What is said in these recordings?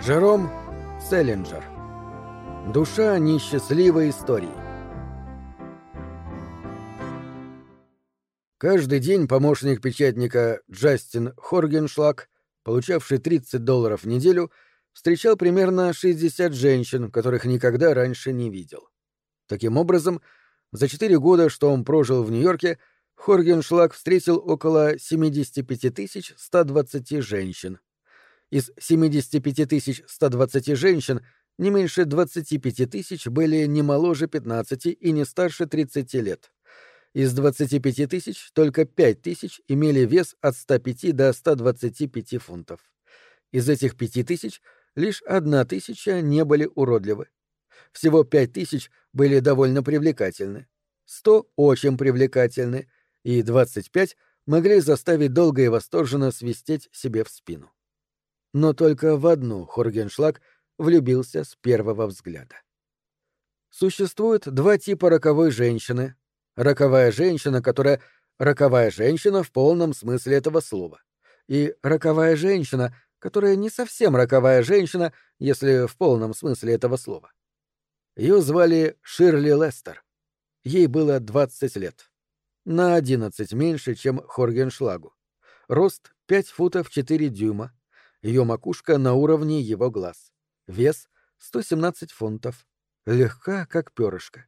Джером Селлинджер. Душа несчастливой истории. Каждый день помощник печатника Джастин Хоргеншлаг, получавший 30 долларов в неделю, встречал примерно 60 женщин, которых никогда раньше не видел. Таким образом, за четыре года, что он прожил в Нью-Йорке, Хоргеншлаг встретил около 75 120 женщин, из 75 120 женщин не меньше 25 тысяч были не моложе 15 и не старше 30 лет. Из 25 тысяч только 5 тысяч имели вес от 105 до 125 фунтов. Из этих 5 тысяч лишь одна тысяча не были уродливы. Всего 5 тысяч были довольно привлекательны. 100 очень привлекательны, и 25 могли заставить долго и восторженно свистеть себе в спину но только в одну Хоргеншлаг влюбился с первого взгляда. Существует два типа роковой женщины. Роковая женщина, которая роковая женщина в полном смысле этого слова. И роковая женщина, которая не совсем роковая женщина, если в полном смысле этого слова. Ее звали Ширли Лестер. Ей было 20 лет. На 11 меньше, чем Хоргеншлагу. Рост 5 футов 4 дюйма, ее макушка на уровне его глаз. Вес — 117 фунтов. Легка, как перышко.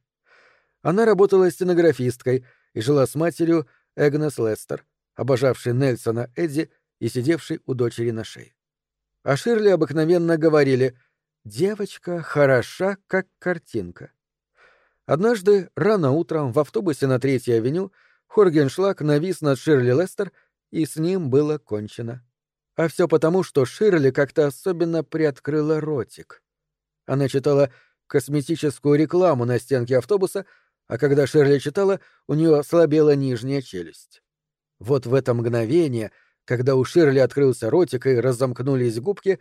Она работала стенографисткой и жила с матерью Эгнес Лестер, обожавшей Нельсона Эдди и сидевшей у дочери на шее. О Ширли обыкновенно говорили «девочка хороша, как картинка». Однажды, рано утром, в автобусе на Третьей авеню, Хоргеншлаг навис над Ширли Лестер, и с ним было кончено. А все потому, что Ширли как-то особенно приоткрыла ротик. Она читала косметическую рекламу на стенке автобуса, а когда Ширли читала, у нее ослабела нижняя челюсть. Вот в это мгновение, когда у Ширли открылся ротик и разомкнулись губки,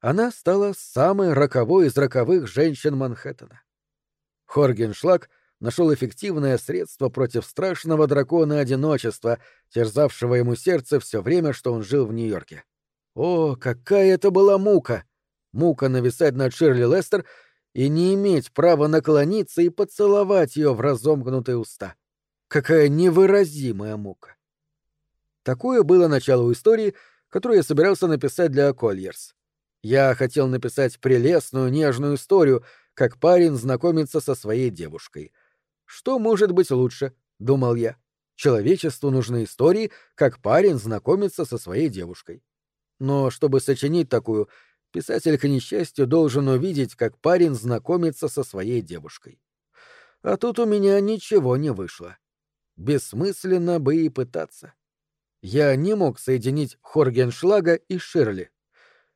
она стала самой роковой из роковых женщин Манхэттена. Хоргеншлаг нашел эффективное средство против страшного дракона одиночества, терзавшего ему сердце все время, что он жил в Нью-Йорке. О, какая это была мука! Мука нависать над Ширли Лестер и не иметь права наклониться и поцеловать ее в разомкнутые уста. Какая невыразимая мука! Такое было начало истории, которую я собирался написать для Кольерс. Я хотел написать прелестную, нежную историю, как парень знакомится со своей девушкой. Что может быть лучше, думал я. Человечеству нужны истории, как парень знакомится со своей девушкой. Но чтобы сочинить такую, писатель, к несчастью, должен увидеть, как парень знакомится со своей девушкой. А тут у меня ничего не вышло. Бессмысленно бы и пытаться. Я не мог соединить Хоргеншлага и Ширли.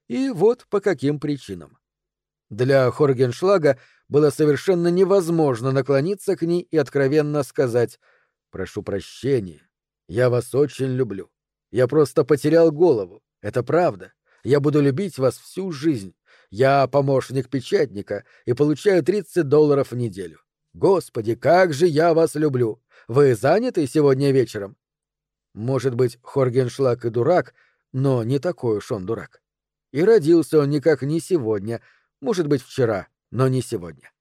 И вот по каким причинам. Для Хоргеншлага было совершенно невозможно наклониться к ней и откровенно сказать «Прошу прощения, я вас очень люблю. Я просто потерял голову. Это правда. Я буду любить вас всю жизнь. Я помощник печатника и получаю 30 долларов в неделю. Господи, как же я вас люблю! Вы заняты сегодня вечером? Может быть, Хоргеншлаг и дурак, но не такой уж он дурак. И родился он никак не сегодня, может быть, вчера, но не сегодня.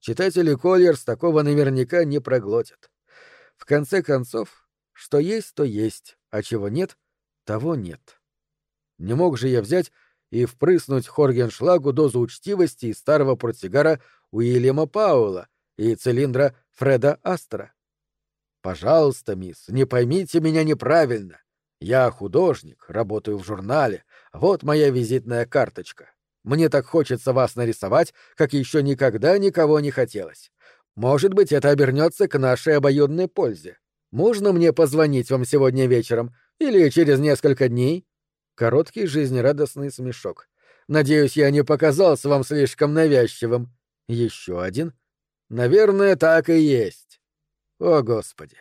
Читатели Кольерс такого наверняка не проглотят. В конце концов, что есть, то есть, а чего нет, того нет. Не мог же я взять и впрыснуть Хоргеншлагу дозу учтивости из старого портсигара Уильяма Пауэлла и цилиндра Фреда Астра. Пожалуйста, мисс, не поймите меня неправильно. Я художник, работаю в журнале. Вот моя визитная карточка. Мне так хочется вас нарисовать, как еще никогда никого не хотелось. Может быть, это обернется к нашей обоюдной пользе. Можно мне позвонить вам сегодня вечером или через несколько дней? Короткий жизнерадостный смешок. Надеюсь, я не показался вам слишком навязчивым. Еще один. Наверное, так и есть. О, Господи.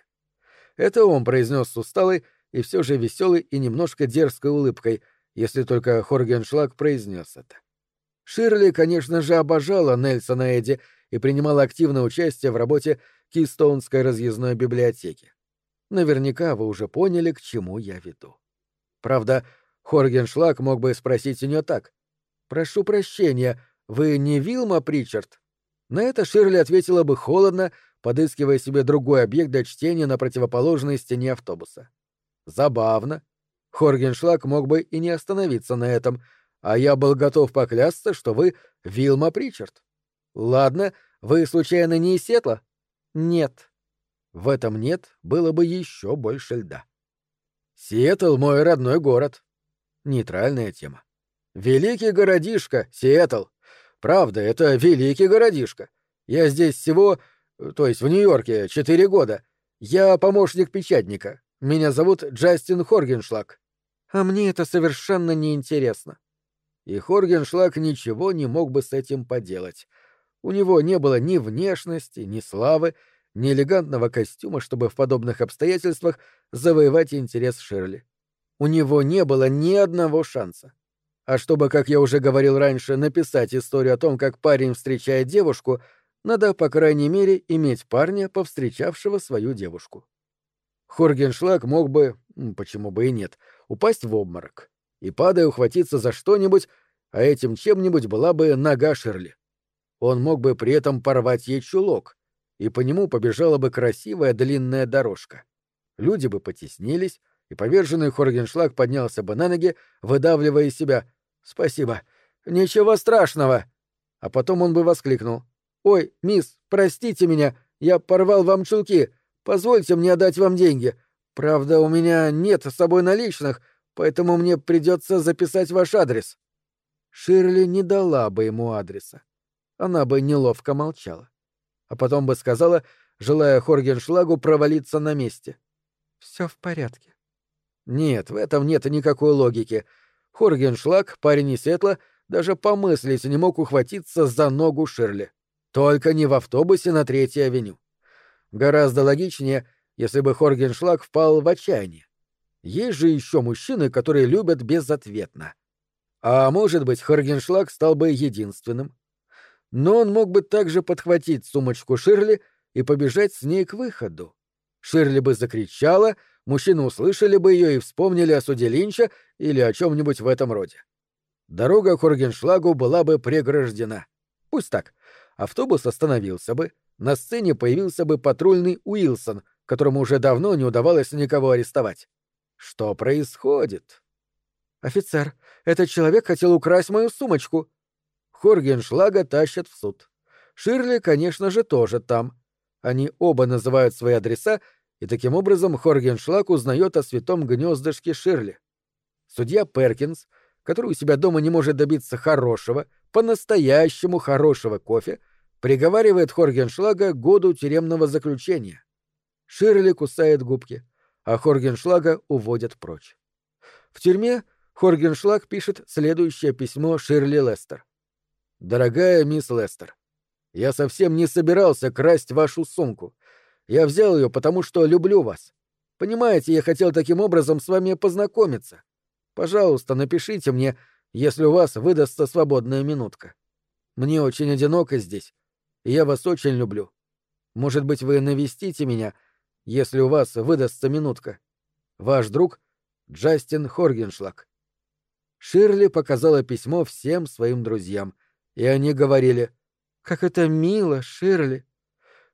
Это он произнес с усталой и все же веселой и немножко дерзкой улыбкой, если только Хоргеншлаг произнес это. Ширли, конечно же, обожала Нельсона Эдди и принимала активное участие в работе Кистоунской разъездной библиотеки. Наверняка вы уже поняли, к чему я веду. Правда, Хоргеншлаг мог бы спросить у нее так. «Прошу прощения, вы не Вилма Причард?» На это Ширли ответила бы холодно, подыскивая себе другой объект для чтения на противоположной стене автобуса. Забавно. Хоргеншлаг мог бы и не остановиться на этом, а я был готов поклясться, что вы Вилма Причард. Ладно, вы случайно не из Сетла? Нет. В этом нет было бы еще больше льда. Сиэтл — мой родной город. Нейтральная тема. Великий городишко, Сиэтл. Правда, это великий городишко. Я здесь всего, то есть в Нью-Йорке, четыре года. Я помощник печатника. Меня зовут Джастин Хоргеншлаг. А мне это совершенно не интересно. И Хоргеншлаг ничего не мог бы с этим поделать. У него не было ни внешности, ни славы, ни элегантного костюма, чтобы в подобных обстоятельствах завоевать интерес Ширли. У него не было ни одного шанса. А чтобы, как я уже говорил раньше, написать историю о том, как парень встречает девушку, надо, по крайней мере, иметь парня, повстречавшего свою девушку. Хоргеншлаг мог бы, почему бы и нет, упасть в обморок и, падая, ухватиться за что-нибудь, а этим чем-нибудь была бы нога Ширли. Он мог бы при этом порвать ей чулок, и по нему побежала бы красивая длинная дорожка. Люди бы потеснились, и поверженный Хоргеншлаг поднялся бы на ноги, выдавливая из себя «Спасибо. Ничего страшного!» А потом он бы воскликнул «Ой, мисс, простите меня, я порвал вам чулки, позвольте мне отдать вам деньги. Правда, у меня нет с собой наличных, поэтому мне придется записать ваш адрес». Ширли не дала бы ему адреса. Она бы неловко молчала. А потом бы сказала, желая Хоргеншлагу провалиться на месте. «Все в порядке». Нет, в этом нет никакой логики. Хоргеншлаг, парень из Сетла, даже помыслить не мог ухватиться за ногу Ширли. Только не в автобусе на Третьей авеню. Гораздо логичнее, если бы Хоргеншлаг впал в отчаяние. Есть же еще мужчины, которые любят безответно. А может быть, Хоргеншлаг стал бы единственным. Но он мог бы также подхватить сумочку Ширли и побежать с ней к выходу. Ширли бы закричала — мужчины услышали бы ее и вспомнили о суде Линча или о чем-нибудь в этом роде. Дорога к Хоргеншлагу была бы преграждена. Пусть так. Автобус остановился бы, на сцене появился бы патрульный Уилсон, которому уже давно не удавалось никого арестовать. Что происходит? Офицер, этот человек хотел украсть мою сумочку. Хоргеншлага тащат в суд. Ширли, конечно же, тоже там. Они оба называют свои адреса и таким образом Хоргеншлаг узнает о святом гнездышке Ширли. Судья Перкинс, который у себя дома не может добиться хорошего, по-настоящему хорошего кофе, приговаривает Хоргеншлага году тюремного заключения. Ширли кусает губки, а Хоргеншлага уводят прочь. В тюрьме Хоргеншлаг пишет следующее письмо Ширли Лестер. «Дорогая мисс Лестер, я совсем не собирался красть вашу сумку. Я взял ее, потому что люблю вас. Понимаете, я хотел таким образом с вами познакомиться. Пожалуйста, напишите мне, если у вас выдастся свободная минутка. Мне очень одиноко здесь, и я вас очень люблю. Может быть, вы навестите меня, если у вас выдастся минутка. Ваш друг Джастин Хоргеншлаг. Ширли показала письмо всем своим друзьям, и они говорили, «Как это мило, Ширли!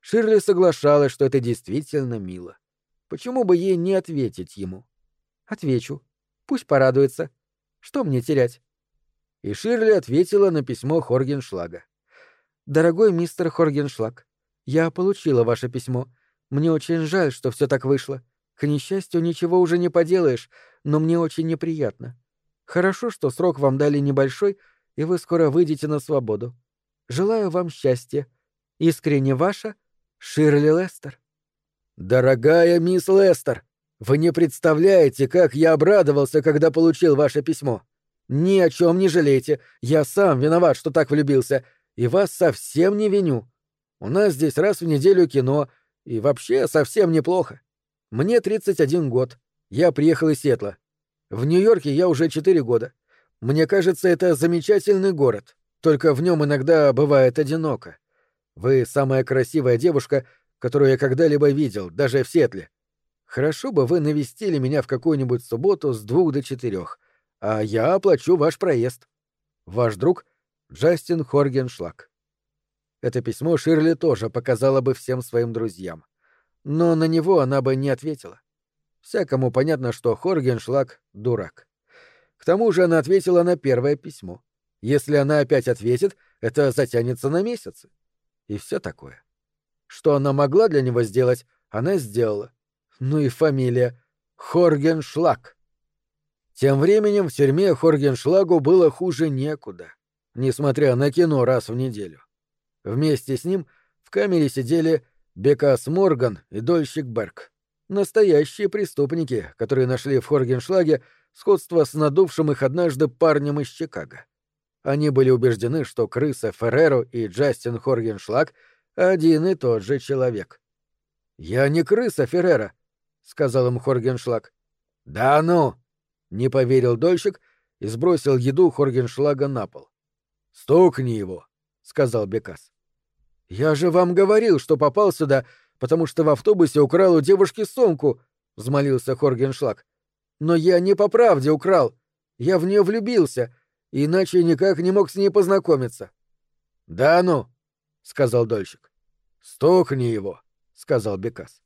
Ширли соглашалась, что это действительно мило. Почему бы ей не ответить ему? Отвечу. Пусть порадуется. Что мне терять? И Ширли ответила на письмо Хоргеншлага. «Дорогой мистер Хоргеншлаг, я получила ваше письмо. Мне очень жаль, что все так вышло. К несчастью, ничего уже не поделаешь, но мне очень неприятно. Хорошо, что срок вам дали небольшой, и вы скоро выйдете на свободу. Желаю вам счастья. Искренне ваша Ширли Лестер. Дорогая мисс Лестер, вы не представляете, как я обрадовался, когда получил ваше письмо. Ни о чем не жалейте, я сам виноват, что так влюбился, и вас совсем не виню. У нас здесь раз в неделю кино, и вообще совсем неплохо. Мне 31 год. Я приехал из Сетла. В Нью-Йорке я уже 4 года. Мне кажется, это замечательный город, только в нем иногда бывает одиноко. Вы самая красивая девушка, которую я когда-либо видел, даже в Сетле. Хорошо бы вы навестили меня в какую-нибудь субботу с двух до четырех, а я оплачу ваш проезд. Ваш друг Джастин Хоргеншлаг. Это письмо Ширли тоже показала бы всем своим друзьям. Но на него она бы не ответила. Всякому понятно, что Хоргеншлаг — дурак. К тому же она ответила на первое письмо. Если она опять ответит, это затянется на месяцы. И все такое. Что она могла для него сделать, она сделала. Ну и фамилия — Хоргеншлаг. Тем временем в тюрьме Хоргеншлагу было хуже некуда, несмотря на кино раз в неделю. Вместе с ним в камере сидели Бекас Морган и Дольщик Берг. Настоящие преступники, которые нашли в Хоргеншлаге сходство с надувшим их однажды парнем из Чикаго. Они были убеждены, что крыса Ферреро и Джастин Хоргеншлаг — один и тот же человек. «Я не крыса Феррера», — сказал им Хоргеншлаг. «Да ну!» Не поверил дольщик и сбросил еду Хоргеншлага на пол. «Стукни его», — сказал Бекас. «Я же вам говорил, что попал сюда, потому что в автобусе украл у девушки сумку», — взмолился Хоргеншлаг. «Но я не по правде украл. Я в нее влюбился, иначе никак не мог с ней познакомиться». «Да ну», — сказал дольщик. «Стукни его», — сказал Бекас.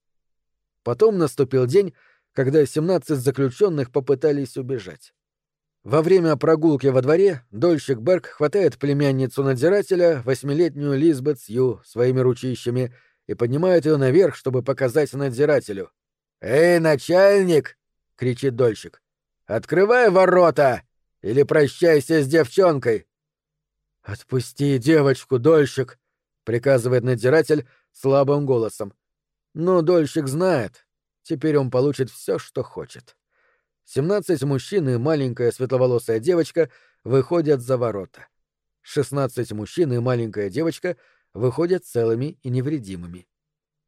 Потом наступил день, когда 17 заключенных попытались убежать. Во время прогулки во дворе дольщик Берг хватает племянницу надзирателя, восьмилетнюю Лизбет Сью, своими ручищами и поднимает ее наверх, чтобы показать надзирателю. «Эй, начальник!» — кричит дольщик. «Открывай ворота! Или прощайся с девчонкой!» «Отпусти девочку, дольщик!» — приказывает надзиратель слабым голосом. Но дольщик знает, Теперь он получит все, что хочет. Семнадцать мужчин и маленькая светловолосая девочка выходят за ворота. Шестнадцать мужчин и маленькая девочка выходят целыми и невредимыми.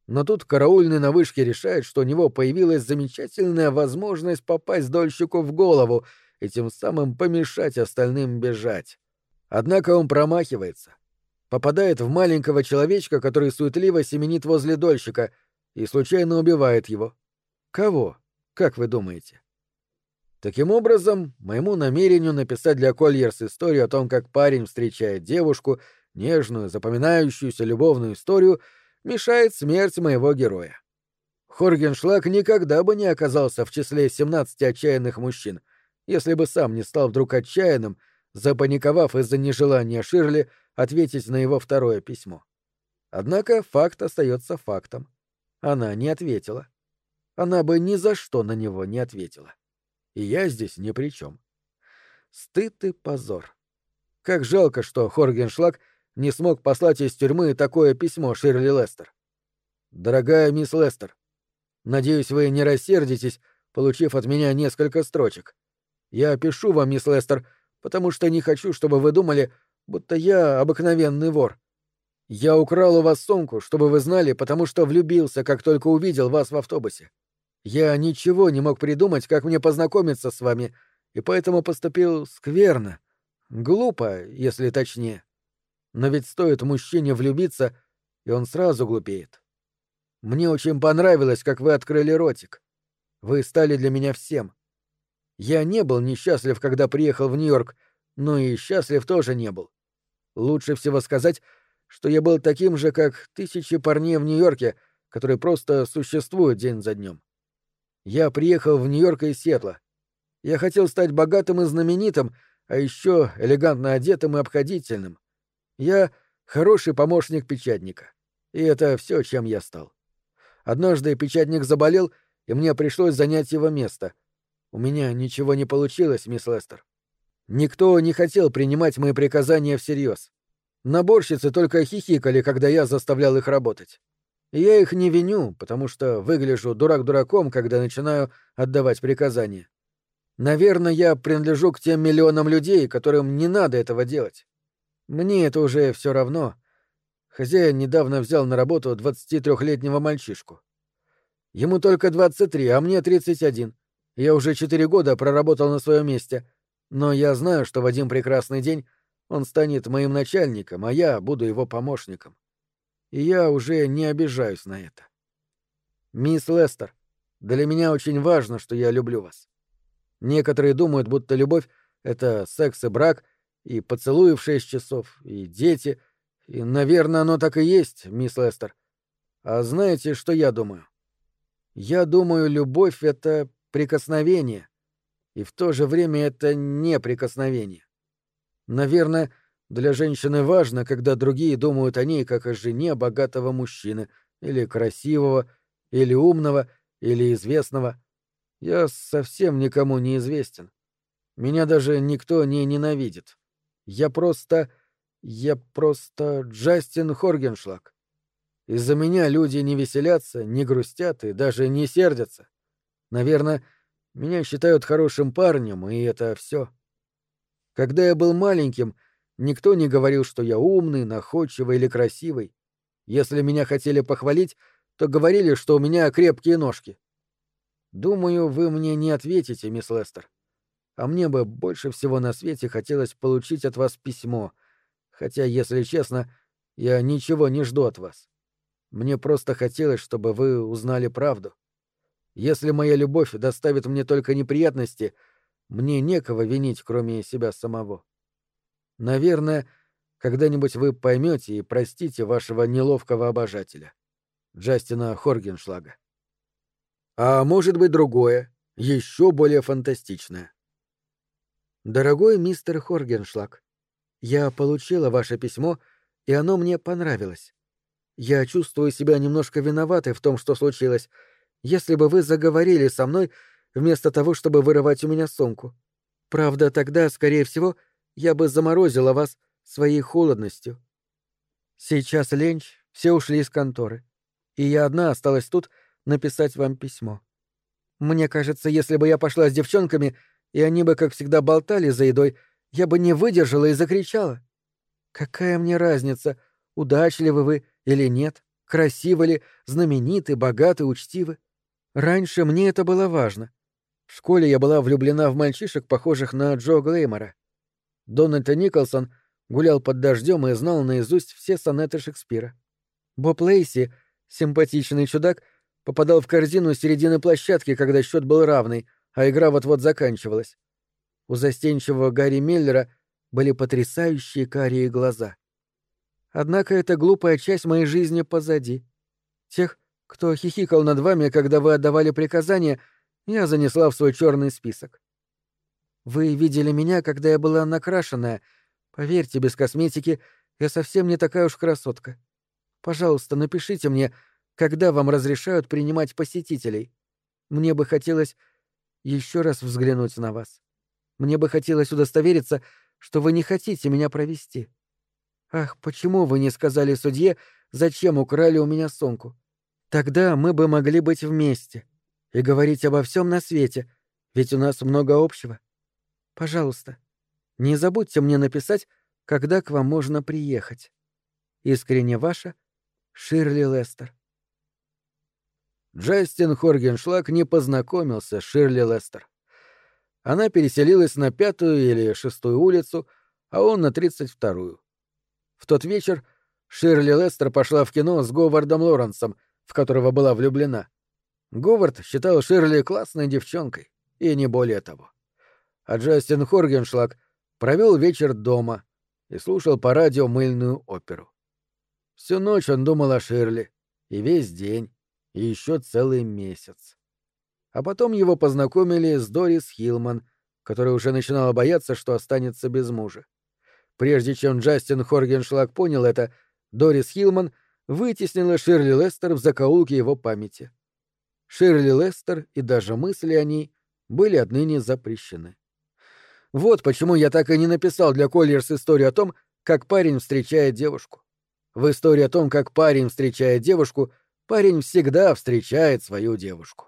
Но тут караульный на вышке решает, что у него появилась замечательная возможность попасть дольщику в голову и тем самым помешать остальным бежать. Однако он промахивается. Попадает в маленького человечка, который суетливо семенит возле дольщика, и случайно убивает его. Кого? Как вы думаете? Таким образом, моему намерению написать для Кольерс историю о том, как парень встречает девушку, нежную, запоминающуюся любовную историю, мешает смерть моего героя. Хоргеншлаг никогда бы не оказался в числе 17 отчаянных мужчин, если бы сам не стал вдруг отчаянным, запаниковав из-за нежелания Ширли ответить на его второе письмо. Однако факт остается фактом. Она не ответила она бы ни за что на него не ответила. И я здесь ни при чем. Стыд и позор. Как жалко, что Хоргеншлаг не смог послать из тюрьмы такое письмо Ширли Лестер. «Дорогая мисс Лестер, надеюсь, вы не рассердитесь, получив от меня несколько строчек. Я пишу вам, мисс Лестер, потому что не хочу, чтобы вы думали, будто я обыкновенный вор. Я украл у вас сумку, чтобы вы знали, потому что влюбился, как только увидел вас в автобусе. Я ничего не мог придумать, как мне познакомиться с вами, и поэтому поступил скверно. Глупо, если точнее. Но ведь стоит мужчине влюбиться, и он сразу глупеет. Мне очень понравилось, как вы открыли ротик. Вы стали для меня всем. Я не был несчастлив, когда приехал в Нью-Йорк, но и счастлив тоже не был. Лучше всего сказать, что я был таким же, как тысячи парней в Нью-Йорке, которые просто существуют день за днем. Я приехал в Нью-Йорк из Сетла. Я хотел стать богатым и знаменитым, а еще элегантно одетым и обходительным. Я хороший помощник печатника. И это все, чем я стал. Однажды печатник заболел, и мне пришлось занять его место. У меня ничего не получилось, мисс Лестер. Никто не хотел принимать мои приказания всерьез. Наборщицы только хихикали, когда я заставлял их работать я их не виню, потому что выгляжу дурак дураком, когда начинаю отдавать приказания. Наверное, я принадлежу к тем миллионам людей, которым не надо этого делать. Мне это уже все равно. Хозяин недавно взял на работу 23-летнего мальчишку. Ему только 23, а мне 31. Я уже 4 года проработал на своем месте, но я знаю, что в один прекрасный день он станет моим начальником, а я буду его помощником и я уже не обижаюсь на это. Мисс Лестер, для меня очень важно, что я люблю вас. Некоторые думают, будто любовь — это секс и брак, И поцелуи в шесть часов, и дети. И, наверное, оно так и есть, мисс Лестер. А знаете, что я думаю? Я думаю, любовь — это прикосновение, и в то же время это не прикосновение. Наверное, для женщины важно, когда другие думают о ней как о жене богатого мужчины, или красивого, или умного, или известного. Я совсем никому не известен. Меня даже никто не ненавидит. Я просто... Я просто Джастин Хоргеншлаг. Из-за меня люди не веселятся, не грустят и даже не сердятся. Наверное, меня считают хорошим парнем, и это все. Когда я был маленьким, никто не говорил, что я умный, находчивый или красивый. Если меня хотели похвалить, то говорили, что у меня крепкие ножки. Думаю, вы мне не ответите, мисс Лестер. А мне бы больше всего на свете хотелось получить от вас письмо, хотя, если честно, я ничего не жду от вас. Мне просто хотелось, чтобы вы узнали правду. Если моя любовь доставит мне только неприятности — мне некого винить, кроме себя самого. Наверное, когда-нибудь вы поймете и простите вашего неловкого обожателя, Джастина Хоргеншлага. А может быть другое, еще более фантастичное. Дорогой мистер Хоргеншлаг, я получила ваше письмо, и оно мне понравилось. Я чувствую себя немножко виноватой в том, что случилось. Если бы вы заговорили со мной, вместо того, чтобы вырывать у меня сумку. Правда, тогда, скорее всего, я бы заморозила вас своей холодностью. Сейчас ленч, все ушли из конторы, и я одна осталась тут написать вам письмо. Мне кажется, если бы я пошла с девчонками, и они бы, как всегда, болтали за едой, я бы не выдержала и закричала. Какая мне разница, удачливы вы или нет, красивы ли, знамениты, богаты, учтивы? Раньше мне это было важно. В школе я была влюблена в мальчишек, похожих на Джо Глеймора. Дональд Николсон гулял под дождем и знал наизусть все сонеты Шекспира. Боб Лейси, симпатичный чудак, попадал в корзину середины площадки, когда счет был равный, а игра вот-вот заканчивалась. У застенчивого Гарри Миллера были потрясающие карие глаза. Однако эта глупая часть моей жизни позади. Тех, кто хихикал над вами, когда вы отдавали приказания — я занесла в свой черный список. Вы видели меня, когда я была накрашенная. Поверьте, без косметики я совсем не такая уж красотка. Пожалуйста, напишите мне, когда вам разрешают принимать посетителей. Мне бы хотелось еще раз взглянуть на вас. Мне бы хотелось удостовериться, что вы не хотите меня провести. Ах, почему вы не сказали судье, зачем украли у меня сумку? Тогда мы бы могли быть вместе и говорить обо всем на свете, ведь у нас много общего. Пожалуйста, не забудьте мне написать, когда к вам можно приехать. Искренне ваша Ширли Лестер. Джастин Хоргеншлаг не познакомился с Ширли Лестер. Она переселилась на пятую или шестую улицу, а он на тридцать вторую. В тот вечер Ширли Лестер пошла в кино с Говардом Лоренсом, в которого была влюблена. Говард считал Ширли классной девчонкой, и не более того. А Джастин Хоргеншлаг провел вечер дома и слушал по радио мыльную оперу. Всю ночь он думал о Ширли, и весь день, и еще целый месяц. А потом его познакомили с Дорис Хилман, которая уже начинала бояться, что останется без мужа. Прежде чем Джастин Хоргеншлаг понял это, Дорис Хилман вытеснила Ширли Лестер в закоулке его памяти. Ширли Лестер и даже мысли о ней были отныне запрещены. Вот почему я так и не написал для Коллерс историю о том, как парень встречает девушку. В истории о том, как парень встречает девушку, парень всегда встречает свою девушку.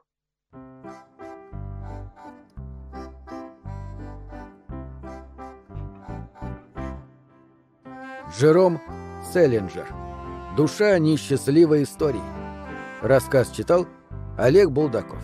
Джером Селлинджер. Душа несчастливой истории. Рассказ читал Олег Булдаков